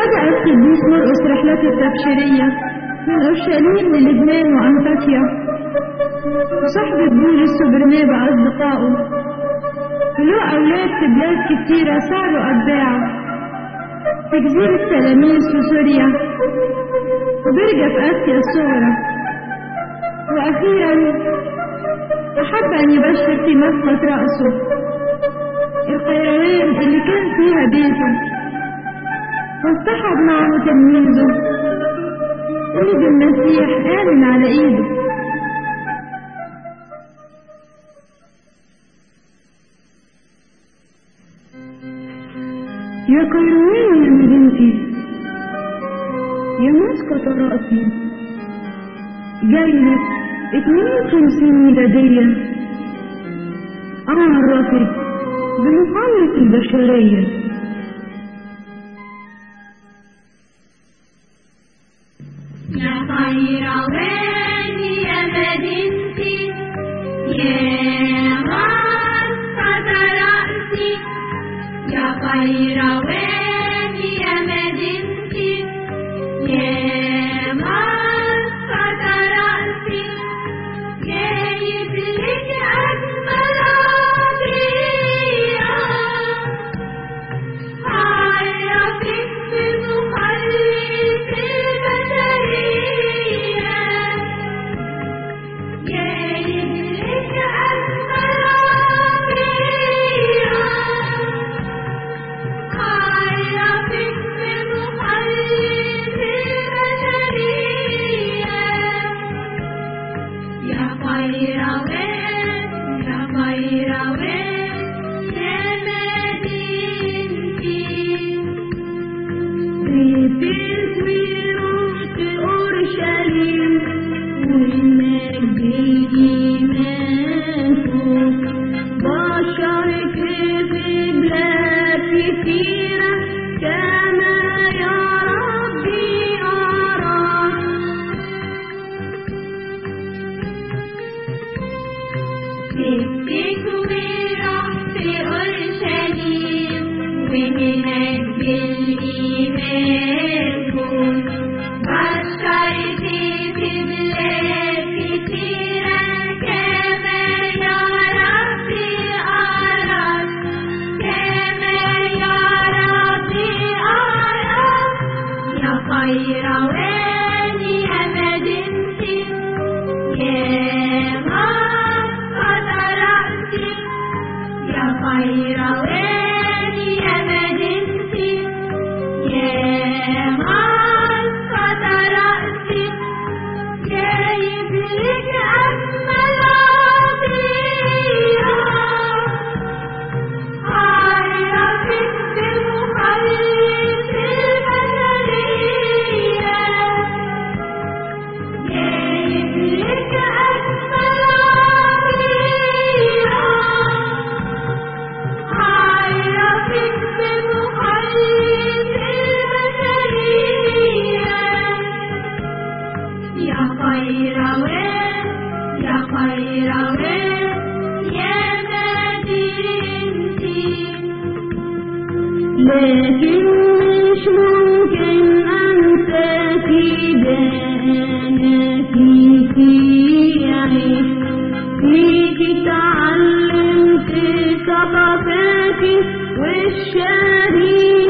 وبدأ القديس مرقس رحلته التبشيرية من أورشليم للبنان وأنطاكيا. وصحبة بولس وبرنابا أصدقائه وله أولاد في بلاد كتيرة صاروا أتباعه. في جزيرة تلاميذ في سوريا. وبرجة في آسيا الصغرى. وأخيرا أحب أن يبشر في مسقط رأسه. القيروان اللي كان فيها بيته. واصطحب معه تلميذه ولد المسيح آمن على إيده. يا قيروان يا مدينتي. يا مسقط رأسي. اتنين وخمسين ميلادية أعرفك بمقاومة البشرية يا قيروان يا مدينتي يا مسقط رأسي يا قيروان بلاد يا قيروان لكن مش ممكن أنساكي ده أنا فيكي أعيش فيكي تعلمت ثقافاتي والشريعة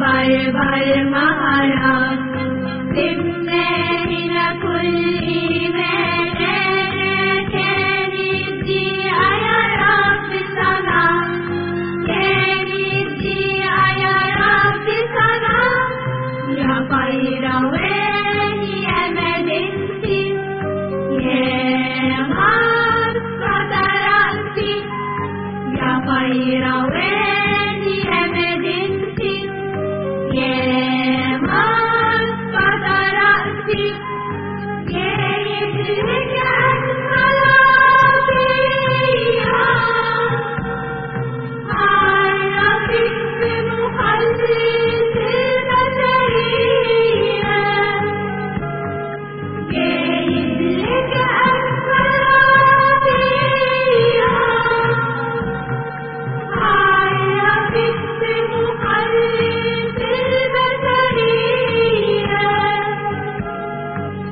बाए बाए माया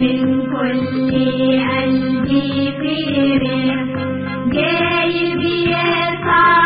من كل قلبي في ريح جايب يسعى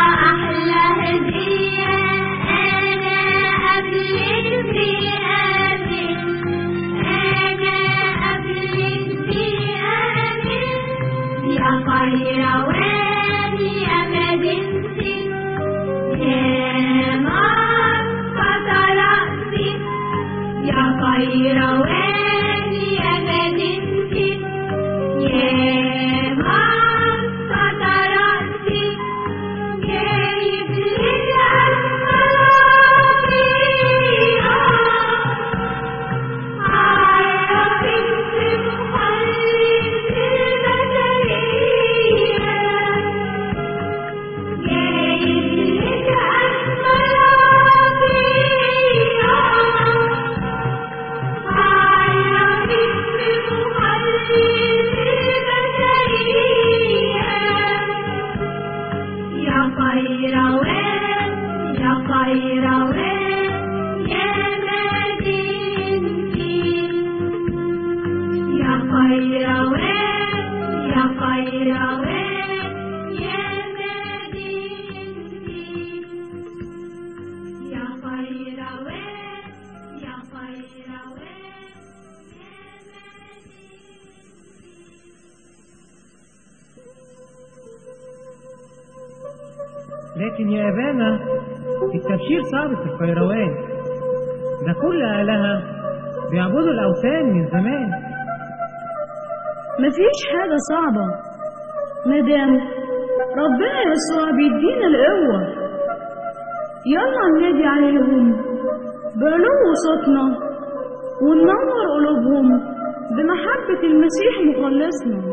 لكن يا أبانا التبشير صعب في القيروان ده كل أهلها بيعبدوا الأوثان من زمان. مفيش حاجة صعبة. مادام ربنا يسوع بيدينا القوة. يلا ننادي عليهم. بعلو صوتنا وننور قلوبهم بمحبة المسيح مخلصنا.